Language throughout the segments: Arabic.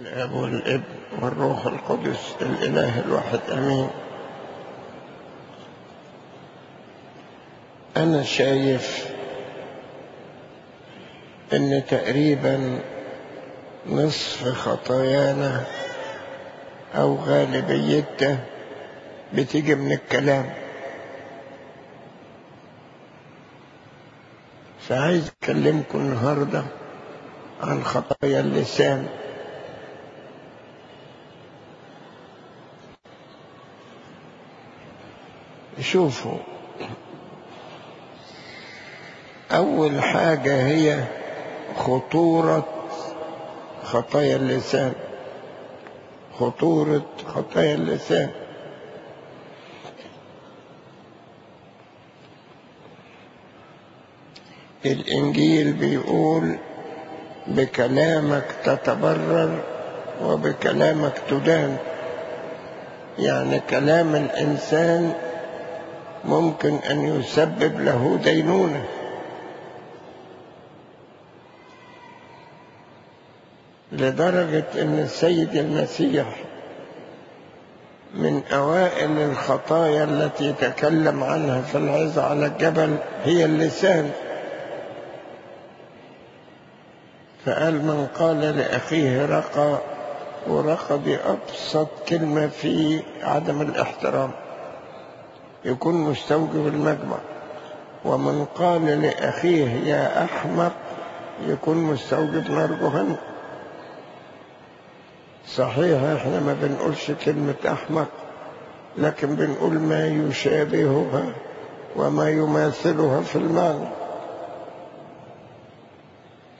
الاب والابن والروح القدس الإله الواحد آمين. أنا شايف إن تقريبا نصف خطايانا أو غالبيتها بتيجي من الكلام. فعايز أكلمكم النهارده عن خطايا اللسان. شوفوا. أول حاجة هي خطورة خطايا اللسان. خطورة خطايا اللسان. الإنجيل بيقول بكلامك تتبرر وبكلامك تدان. يعني كلام الإنسان ممكن أن يسبب له دينونة. لدرجة أن السيد المسيح من أوائل الخطايا التي تكلم عنها في العظة على الجبل هي اللسان. فقال من قال لأخيه رقى ورقى دي أبسط كلمة في عدم الاحترام. يكون مستوجب المجمع ومن قال لأخيه يا أحمق يكون مستوجب نار جهنم صحيح إحنا ما بنقولش كلمة أحمق لكن بنقول ما يشابهها وما يماثلها في المعنى.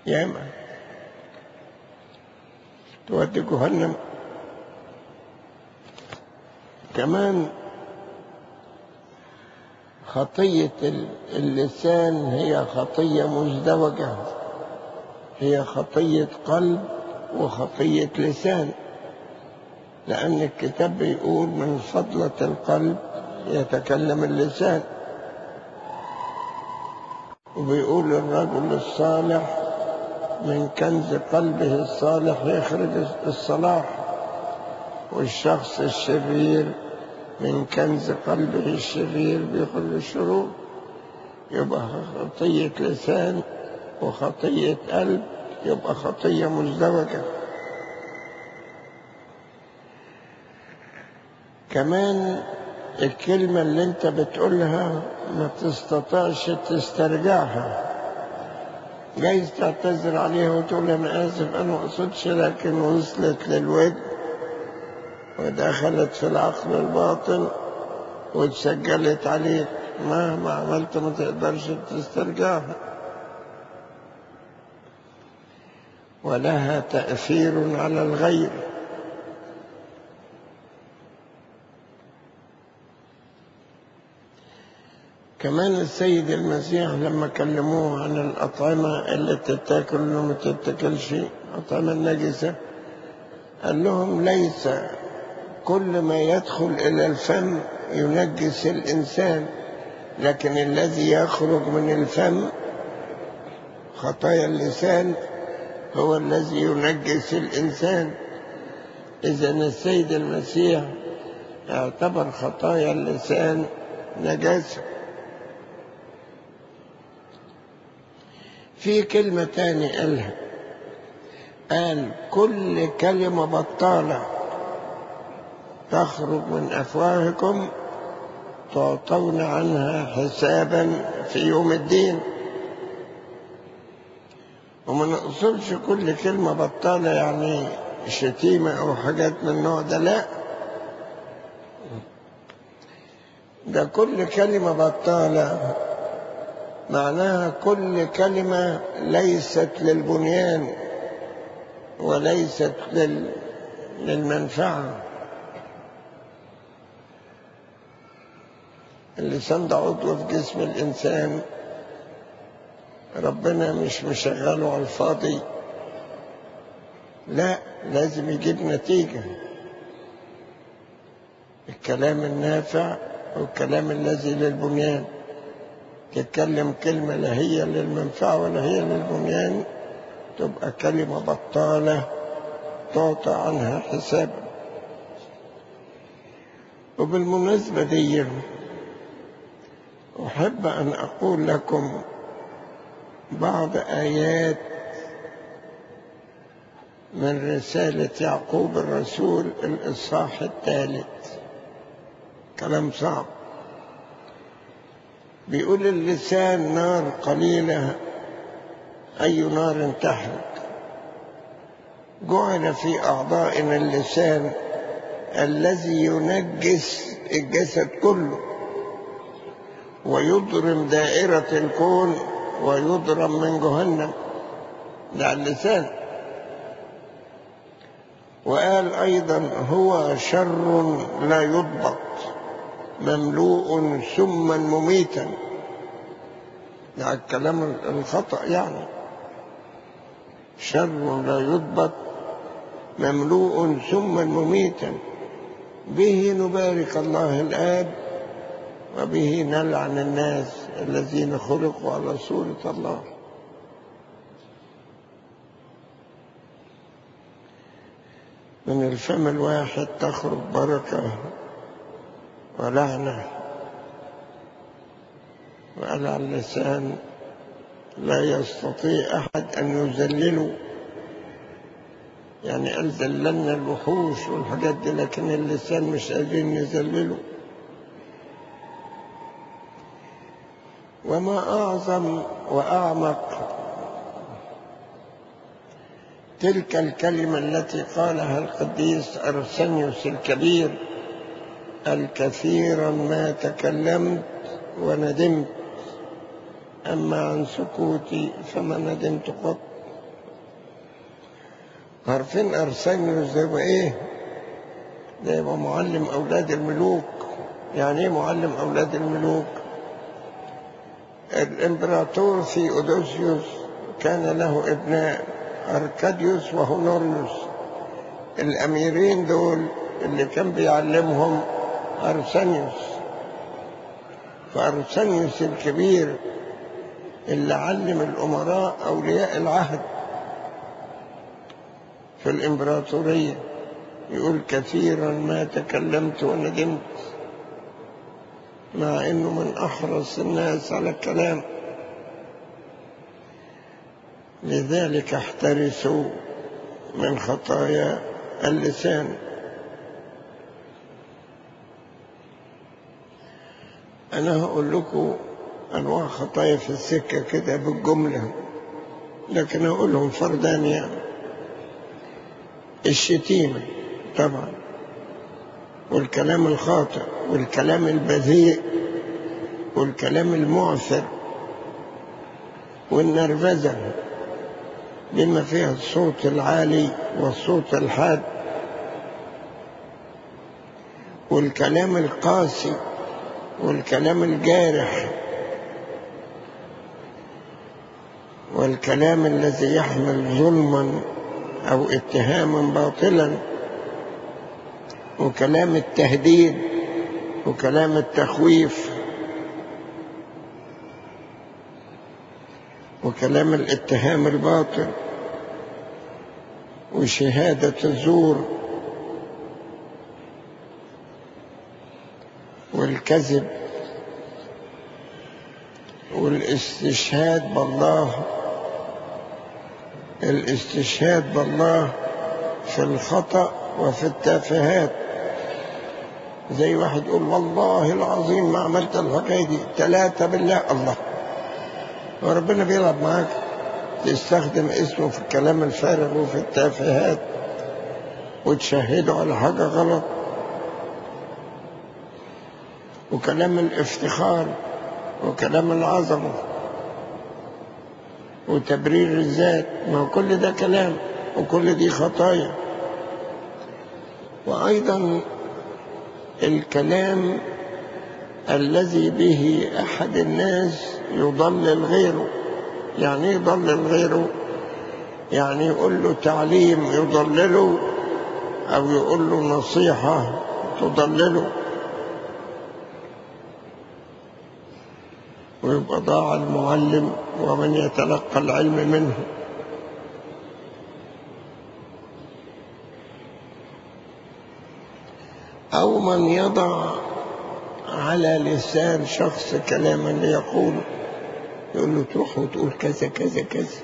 ياما تودي جهنم. كمان خطية اللسان هي خطية مزدوجة. هي خطية قلب وخطية لسان. لأن الكتاب بيقول من فضلة القلب يتكلم اللسان. وبيقول الرجل الصالح من كنز قلبه الصالح يخرج الصلاح. والشخص الشرير من كنز قلبه الشرير بيخرج الشرور يبقى خطية لسان وخطية قلب يبقى خطية مزدوجة. كمان الكلمة اللي انت بتقولها ما تستطيعش تسترجعها. جايز تعتذر عليها وتقول أنا آسف أنا ما أقصدش لكن وصلت للود. ودخلت في العقل الباطن واتسجلت عليك مهما عملت ما تقدرش تسترجعها. ولها تأثير على الغير. كمان السيد المسيح لما كلموه عن الأطعمة اللي تتاكل وما تتاكلش أطعمة النجسة قال لهم ليس كل ما يدخل إلى الفم ينجس الإنسان لكن الذي يخرج من الفم خطايا اللسان هو الذي ينجس الإنسان. إذا السيد المسيح اعتبر خطايا اللسان نجاسة. في كلمة تاني قالها. قال كل كلمة بطالة تخرج من أفواهكم تعطون عنها حسابا في يوم الدين. وما نقصدش كل كلمة بطالة يعني شتيمة أو حاجات من النوع ده لا. ده كل كلمة بطالة. معناها كل كلمة ليست للبنيان وليست لل... للمنفعة. اللسان ده عضو في جسم الإنسان. ربنا مش مشغله على الفاضي. لا لازم يجيب نتيجة. الكلام النافع والكلام الذي للبنيان. تتكلم كلمة لا هي للمنفعة ولا هي للبنيان تبقى كلمة بطالة تعطى عنها حسابا. وبالمناسبة دي أحب أن أقول لكم بعض آيات من رسالة يعقوب الرسول الإصحاح الثالث. كلام صعب. بيقول اللسان نار قليلة أي نار تحرق. جعل في أعضائنا اللسان الذي ينجس الجسد كله. ويضرم دائرة الكون ويضرم من جهنم. ده اللسان. وقال أيضا هو شر لا يضبط مملوء سما مميتا. ده الكلام الخطأ يعني. شر لا يضبط مملوء سما مميتا. به نبارك الله الآب وبه نلعن الناس الذين خلقوا على صورة الله. من الفم الواحد تخرج بركة ولعنة وعلى اللسان لا يستطيع أحد أن يذلله. يعني قال ذللنا الوحوش والحاجات دي لكن اللسان مش قادرين نذلله وما أعظم وأعمق تلك الكلمة التي قالها القديس أرسنيوس الكبير الكثيرا ما تكلمت وندمت أما عن سكوتي فما ندمت قط عارفين أرسنيوس ده يبقى إيه؟ ده يبقى معلم أولاد الملوك يعني إيه معلم أولاد الملوك؟ الإمبراطور ثيودوسيوس كان له ابناء أركاديوس وهونوريوس الأميرين دول اللي كان بيعلمهم أرسنيوس. فأرسنيوس الكبير اللي علم الأمراء أولياء العهد في الإمبراطورية. يقول كثيرا ما تكلمت وندمت. مع إنه من أحرص الناس على الكلام. لذلك احترسوا من خطايا اللسان. أنا هقول لكم أنواع خطايا في السكة كده بالجملة لكن اقولهم فردان يعني. الشتيمة طبعا. والكلام الخاطئ والكلام البذيء والكلام المعثر والنرفزة بما فيها الصوت العالي والصوت الحاد والكلام القاسي والكلام الجارح والكلام الذي يحمل ظلما أو اتهاما باطلا وكلام التهديد وكلام التخويف وكلام الاتهام الباطل وشهادة الزور والكذب والاستشهاد بالله الاستشهاد بالله في الخطأ وفي التافهات زي واحد يقول والله العظيم ما عملت الحكاية دي. ثلاثة بالله الله. وربنا بيلعب معاك. تستخدم اسمه في الكلام الفارغ وفي التافهات. وتشهده على حاجة غلط. وكلام الافتخار. وكلام العظمة. وتبرير الذات. ما كل ده كلام. وكل دي خطايا. وأيضا الكلام الذي به أحد الناس يضلل غيره. يعني إيه يضلل غيره؟ يعني يقول له تعليم يضلله أو يقول له نصيحة تضلله. ويبقى ضاع المعلم ومن يتلقى العلم منه. أو من يضع على لسان شخص كلاما ليقوله يقول له تروح وتقول كذا كذا كذا.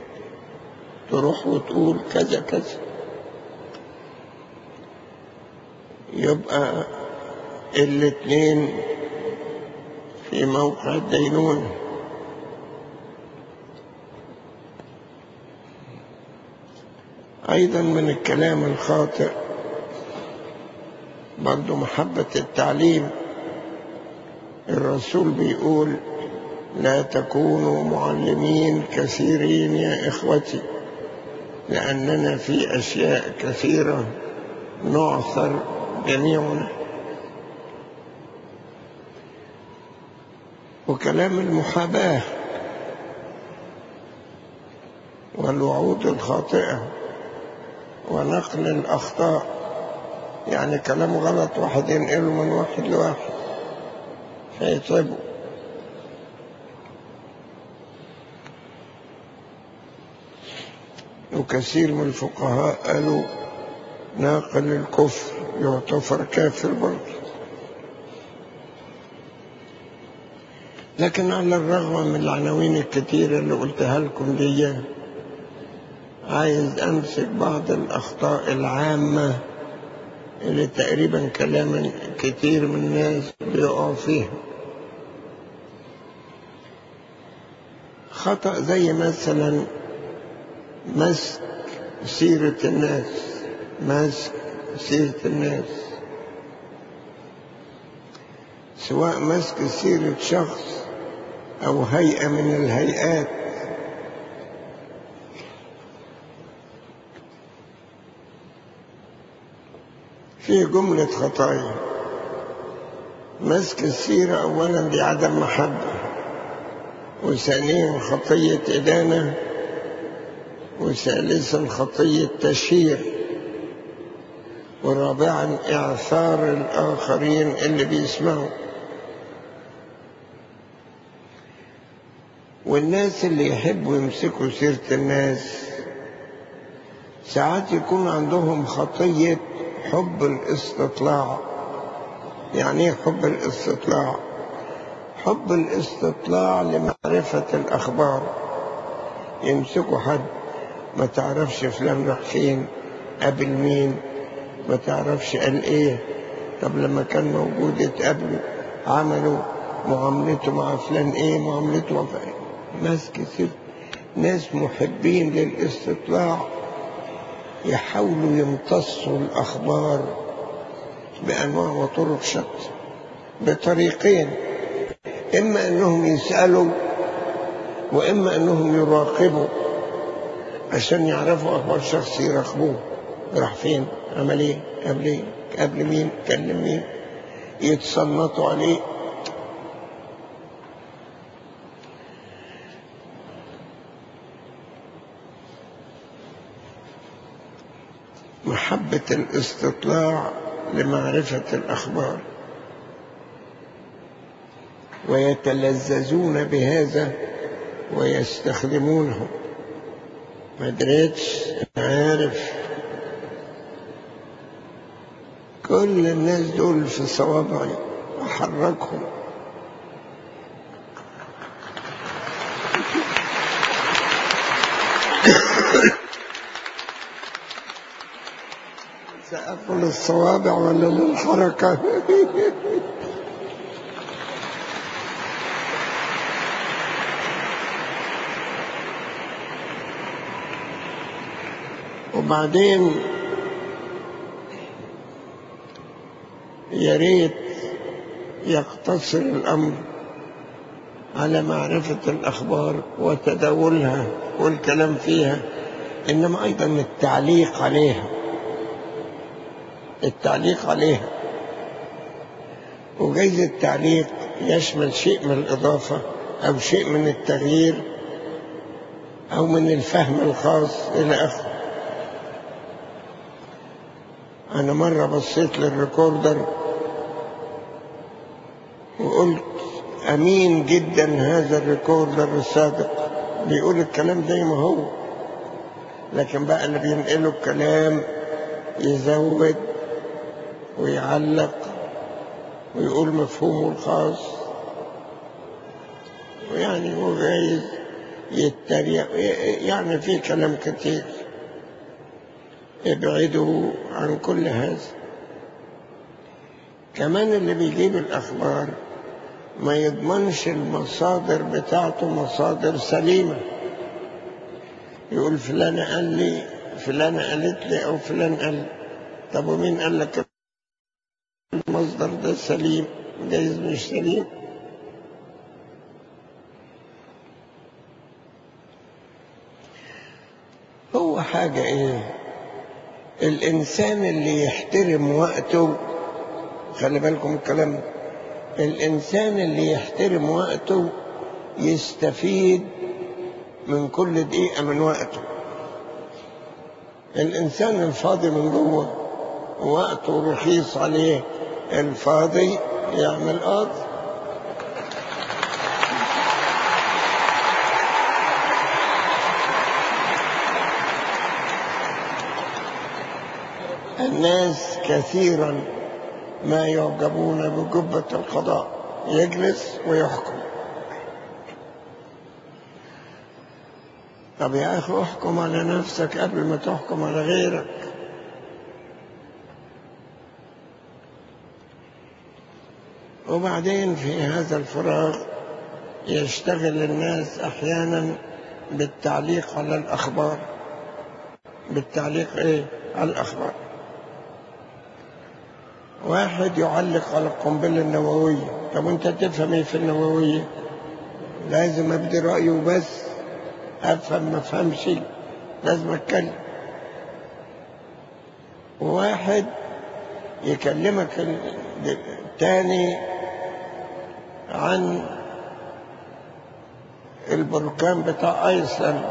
تروح وتقول كذا كذا. يبقى الاثنين في موقع الدينونة أيضا من الكلام الخاطئ. برضو محبة التعليم. الرسول بيقول لا تكونوا معلمين كثيرين يا إخوتي لأننا في أشياء كثيرة نعثر جميعنا وكلام المحاباة والوعود الخاطئة ونقل الأخطاء يعني كلام غلط واحد ينقله من واحد لواحد. فيتعبوا وكثير من الفقهاء قالوا ناقل الكفر يعتبر كافر برضه. لكن على الرغم من العناوين الكتيرة اللي قلتها لكم دي عايز أمسك بعض الأخطاء العامة اللي تقريبا كلام كتير من الناس بيقعوا فيها خطأ زي مثلا مسك سيرة الناس مسك سيرة الناس. سواء مسك سيرة شخص أو هيئة من الهيئات في جملة خطايا. مسك السيرة أولا دي عدم محبة وثانيا خطية إدانة وثالثا خطية تشهير ورابعا إعثار الآخرين اللي بيسمعوا. والناس اللي يحبوا يمسكوا سيرة الناس ساعات يكون عندهم خطية حب الاستطلاع. يعني إيه حب الاستطلاع؟ حب الاستطلاع لمعرفة الأخبار. يمسكوا حد ما تعرفش فلان راح فين قابل مين ما تعرفش قال إيه. طب لما كان موجود اتقابلوا عملوا معاملته مع فلان إيه معاملته مع فلان ناس كتير ناس محبين للاستطلاع. يحاولوا يمتصوا الأخبار بأنواع وطرق شتى بطريقين إما أنهم يسألوا وإما أنهم يراقبوا عشان يعرفوا أخبار شخص يراقبوه راح فين؟ عمل إيه قبل إيه قبل مين؟ كلم مين؟ يتصنطوا عليه؟ محبة الاستطلاع لمعرفة الأخبار. ويتلذذون بهذا ويستخدمونه. ما دريتش عارف كل الناس دول في صوابعي أحركهم سأقول الصوابع ولا للحركة وبعدين يا ريت يقتصر الأمر على معرفة الأخبار وتداولها والكلام فيها إنما أيضا التعليق عليها. التعليق عليها. وجايز التعليق يشمل شيء من الإضافة أو شيء من التغيير أو من الفهم الخاص إلى آخره. أنا مرة بصيت لل recorder وقلت أمين جدا هذا ال recorder السابق. بيقول الكلام زي ما هو. لكن بقى اللي بينقله الكلام يزود ويعلق ويقول مفهومه الخاص ويعني هو جايز يتريق يعني في كلام كتير ابعدوا عن كل هذا. كمان اللي بيجيب الأخبار ما يضمنش المصادر بتاعته مصادر سليمة. يقول فلان قال لي فلان قالت لي أو فلان قال طب ومين قال لك؟ المصدر ده سليم جايز مش سليم. هو حاجة إيه؟ الإنسان اللي يحترم وقته خلي بالكم الكلام الإنسان اللي يحترم وقته يستفيد من كل دقيقة من وقته. الإنسان الفاضي من جوه وقته رخيص عليه. الفاضي يعمل قاضي الناس كثيرا ما يعجبون بجبة القضاء. يجلس ويحكم. طب يا أخي احكم على نفسك قبل ما تحكم على غيرك. وبعدين في هذا الفراغ يشتغل الناس أحيانا بالتعليق على الأخبار. بالتعليق إيه؟ على الأخبار. واحد يعلق على القنبلة النووية. طب انت تفهم إيه في النووية؟ لازم أبدي رأيه بس أفهم ما أفهمش لازم أتكلم. وواحد يكلمك تاني عن البركان بتاع ايسلند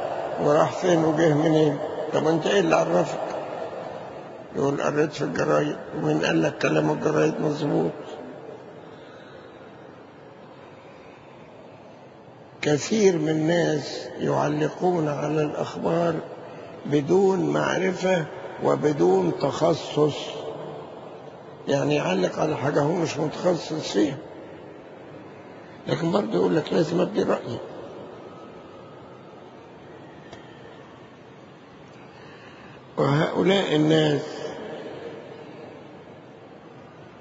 وراح فين وجه منين؟ طب أنت إيه اللي عرفك؟ يقول قريت في الجرايد ومين قال لك كلام الجرايد مظبوط. كثير من الناس يعلقون على الأخبار بدون معرفة وبدون تخصص. يعني يعلق على حاجة هو مش متخصص فيها. لكن برضه يقول لك لازم أبدي رأيي وهؤلاء الناس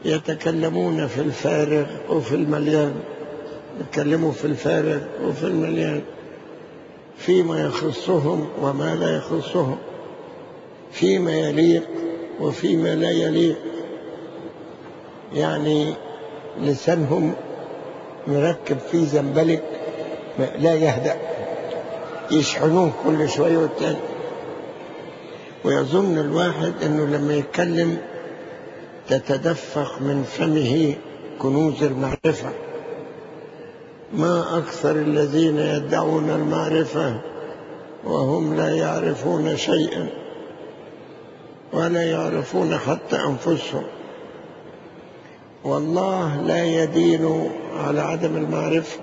يتكلمون في الفارغ وفي المليان يتكلموا في الفارغ وفي المليان فيما يخصهم وما لا يخصهم فيما يليق وفيما لا يليق. يعني لسانهم مركب فيه زنبلك لا يهدأ. يشحنوه كل شوية والتاني. ويظن الواحد إنه لما يتكلم تتدفق من فمه كنوز المعرفة. ما أكثر الذين يدعون المعرفة وهم لا يعرفون شيئا ولا يعرفون حتى أنفسهم. والله لا يدين على عدم المعرفة.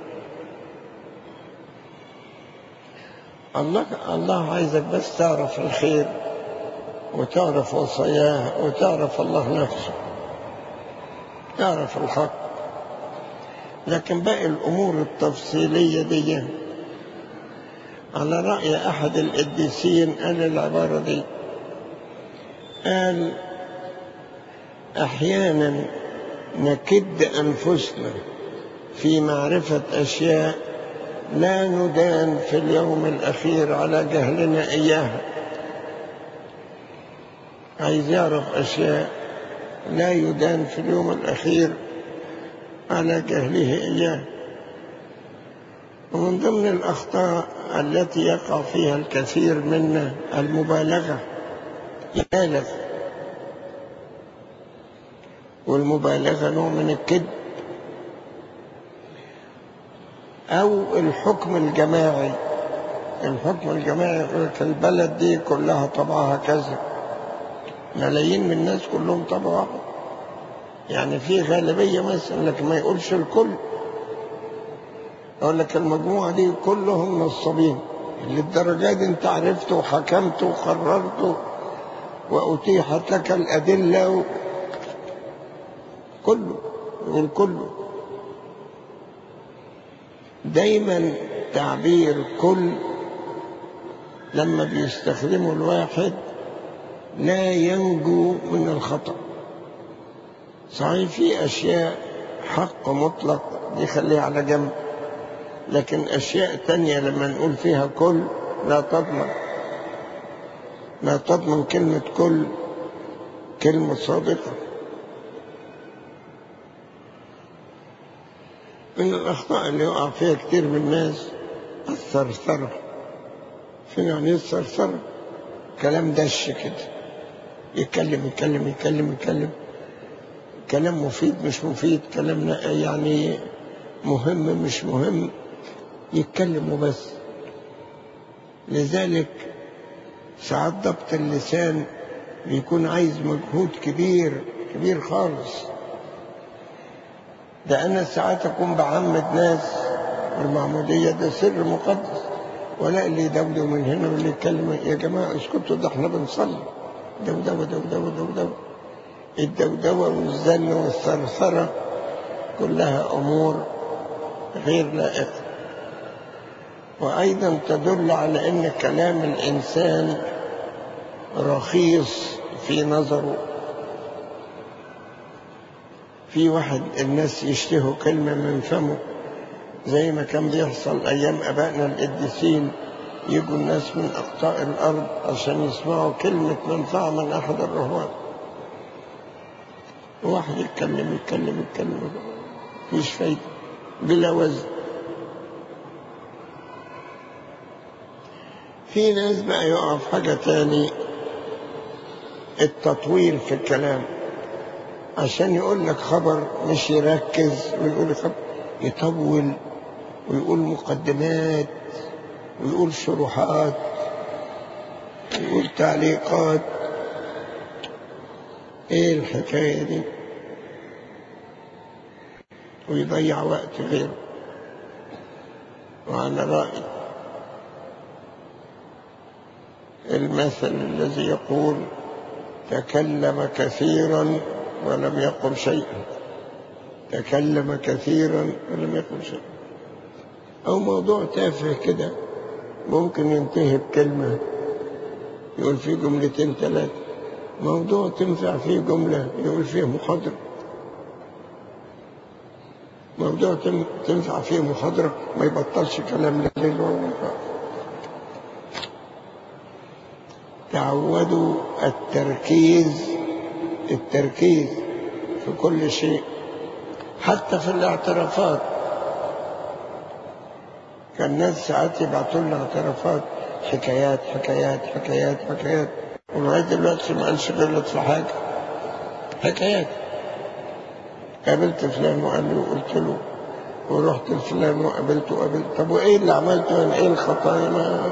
الله الله عايزك بس تعرف الخير وتعرف وصاياه وتعرف الله نفسه. تعرف الحق. لكن باقي الأمور التفصيلية دي على رأي أحد القديسين قال العبارة دي. قال أحيانا نكد أنفسنا في معرفة أشياء لا ندان في اليوم الأخير على جهلنا إياها. عايز يعرف أشياء لا يدان في اليوم الأخير على جهله إياه ومن ضمن الأخطاء التي يقع فيها الكثير منا المبالغة يبالغ والمبالغة نوع من الكذب. أو الحكم الجماعي. الحكم الجماعي يقول لك البلد دي كلها طبعها كذا ملايين من الناس كلهم طبعا يعني في غالبية مثلا لكن ما يقولش الكل. يقول لك المجموعة دي كلهم نصابين. للدرجة دي انت عرفت وحكمت وقررت وأتيحت لك الأدلة و... كله يقول كله دايما تعبير كل لما بيستخدمه الواحد لا ينجو من الخطأ. صحيح في أشياء حق مطلق دي خليها على جنب لكن أشياء تانية لما نقول فيها كل لا تضمن. لا تضمن كلمة كل كلمة صادقة. من الأخطاء اللي يقع فيها كتير من الناس الثرثرة. فين يعني الثرثرة؟ كلام دش كده. يتكلم يتكلم يتكلم يتكلم. كلام مفيد مش مفيد كلام يعني مهم مش مهم. يتكلم وبس. لذلك ساعات ضبط اللسان بيكون عايز مجهود كبير كبير خالص. ده أنا ساعات أكون بعمد ناس والمعمودية ده سر مقدس. ولا اللي يدودوا من هنا واللي يتكلم يا جماعة اسكتوا ده إحنا بنصلي. دودوة دودوة دودوة الدودوة والزن والثرثرة كلها أمور غير لائقة. وأيضا تدل على أن كلام الإنسان رخيص في نظره. في واحد الناس يشتهوا كلمة من فمه زي ما كان بيحصل أيام أبائنا القديسين يجوا الناس من أقطاع الأرض عشان يسمعوا كلمة منفعة من أحد الرهبان واحد يتكلم يتكلم يتكلم مفيش فايدة بلا وزن. في ناس بقى يقع في حاجة تاني التطويل في الكلام. عشان يقول لك خبر مش يركز ويقول خبر يطول ويقول مقدمات ويقول شروحات ويقول تعليقات. إيه الحكاية دي؟ ويضيع وقت غيره. وعلى رأي المثل الذي يقول تكلم كثيرا ولم يقل شيئا تكلم كثيرا ولم يقل شيئا أو موضوع تافه كده ممكن ينتهي بكلمة. يقول فيه جملتين ثلاثة موضوع تنفع فيه جملة يقول فيه محاضرة موضوع تنفع فيه محاضرة ما يبطلش كلام لليل والنهار تعودوا التركيز التركيز في كل شيء حتى في الاعترافات. كان الناس ساعات يبعتوا لنا اعترافات حكايات حكايات حكايات حكايات. ولغاية دلوقتي ما قالش غلط في حاجة. حكايات. قابلت فلان وقال لي وقلت له. ورحت لفلان وقابلته وقابلت طب وإيه اللي عملته؟ أنا إيه الخطايا ما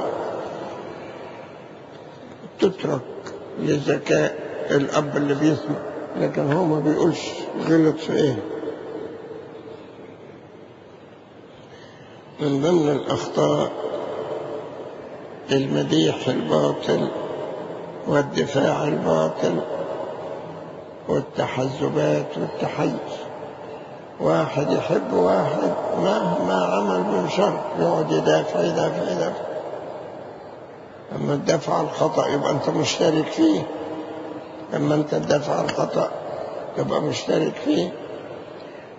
تترك لذكاء. الأب اللي بيسمع لكن هو ما بيقولش غلط في إيه؟ من ضمن الأخطاء المديح الباطل والدفاع الباطل والتحزبات والتحيز. واحد يحب واحد مهما عمل من شر يقعد يدافع يدافع يدافع. أما عن الخطأ يبقى أنت مشترك فيه. أما أنت تدافع عن الخطأ تبقى مشترك فيه.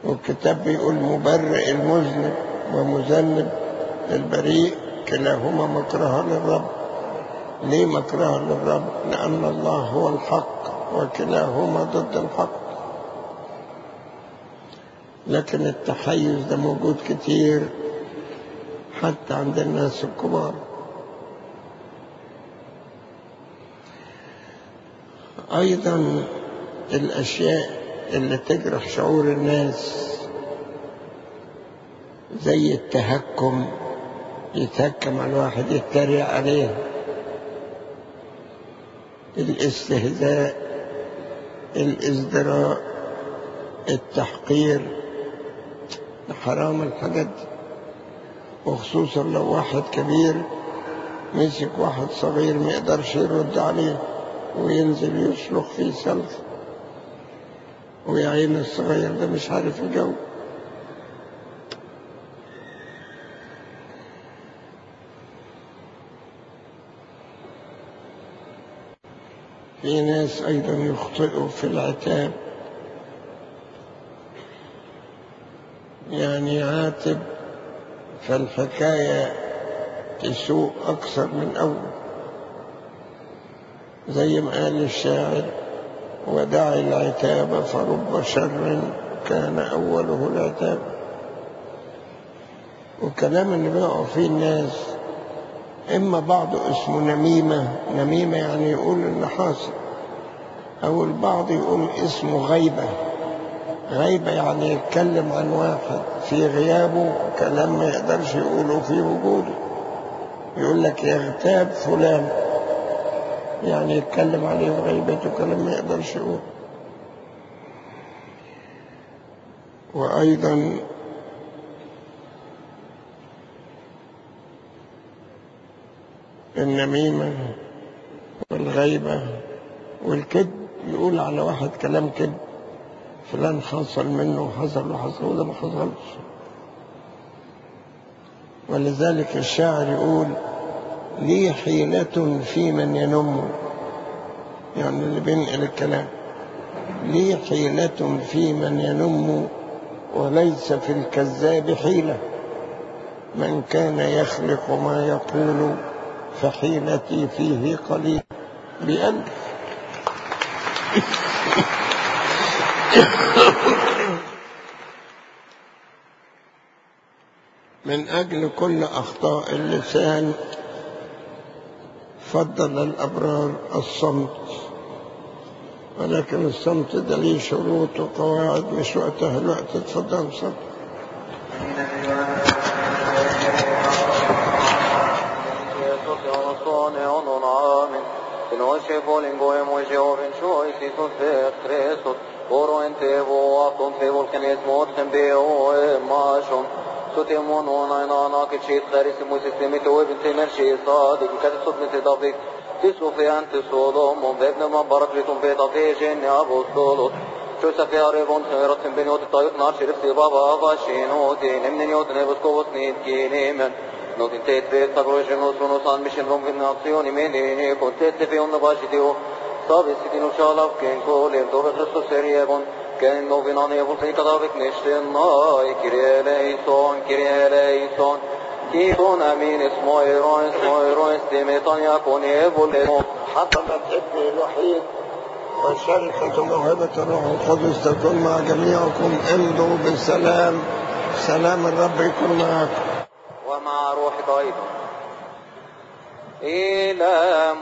والكتاب بيقول مبرئ المذنب ومذنب البريء كلاهما مكره للرب. ليه مكره للرب؟ لأن الله هو الحق وكلاهما ضد الحق. لكن التحيز ده موجود كتير حتى عند الناس الكبار. أيضا الأشياء اللي تجرح شعور الناس زي التهكم يتهكم على الواحد يتريق عليه. الاستهزاء الإزدراء التحقير حرام الحاجات دي. وخصوصا لو واحد كبير مسك واحد صغير ما يقدرش يرد عليه. وينزل يسلخ فيه سلخ ويا عين الصغير ده مش عارف الجو. في ناس أيضا يخطئوا في العتاب. يعني يعاتب فالحكاية تسوء أكثر من أول. زي ما قال الشاعر ودع العتاب فرب شر كان أوله العتاب والكلام اللي بيقع فيه الناس إما بعض اسمه نميمة نميمة يعني يقول اللي حاصل أو البعض يقول اسمه غيبة. غيبة يعني يتكلم عن واحد في غيابه كلام ما يقدرش يقوله في وجوده. يقول لك يغتاب فلان. يعني يتكلم عليه غيبته كلام ما يقدرش يقوله وأيضا النميمة والغيبة والكذب يقول على واحد كلام كذب فلان حصل منه وحصل وحصل وده ما حصلش. ولذلك الشاعر يقول لي حيلة في من ينم. يعني اللي بينقل الكلام. لي حيلة في من ينم وليس في الكذاب حيلة. من كان يخلق ما يقول فحيلتي فيه قليل. بألف من أجل كل أخطاء اللسان فضل الأبرار الصمت. ولكن الصمت ده ليه شروط وقواعد مش وقتها الوقت garisi musistemi تتمون ونعنانا كشيط غارس مسلمت وابن سمر شيء صادق كتسد مثل ضفك تسوفيان تسولوم وابن من بركلتم في ضفيجين يا أبو الصولوت شوسف يا ريبون خيرت بن يود طيب نار شرف بابا غاشين ودين من يود نبسكو وسنيد كينيمن نوتين تيت بيت ترويجن وسنوسان مشن رمغن ناقصيوني منيني كنت تيت في ون باشديو صابي سيدين وشالف كين كولين دوبة خصوص ريبون evul fe kadavik neşten nay Kyrie eleison Kyrie eleison Kifon amin اسمه ايرون اسمه ايرون استيميطان يكون evul حتى ابني الوحيد وشركة موهبة الروح القدس تكون مع جميعكم امضوا بالسلام سلام الرب يكون معكم ومع روحك أيضا إلى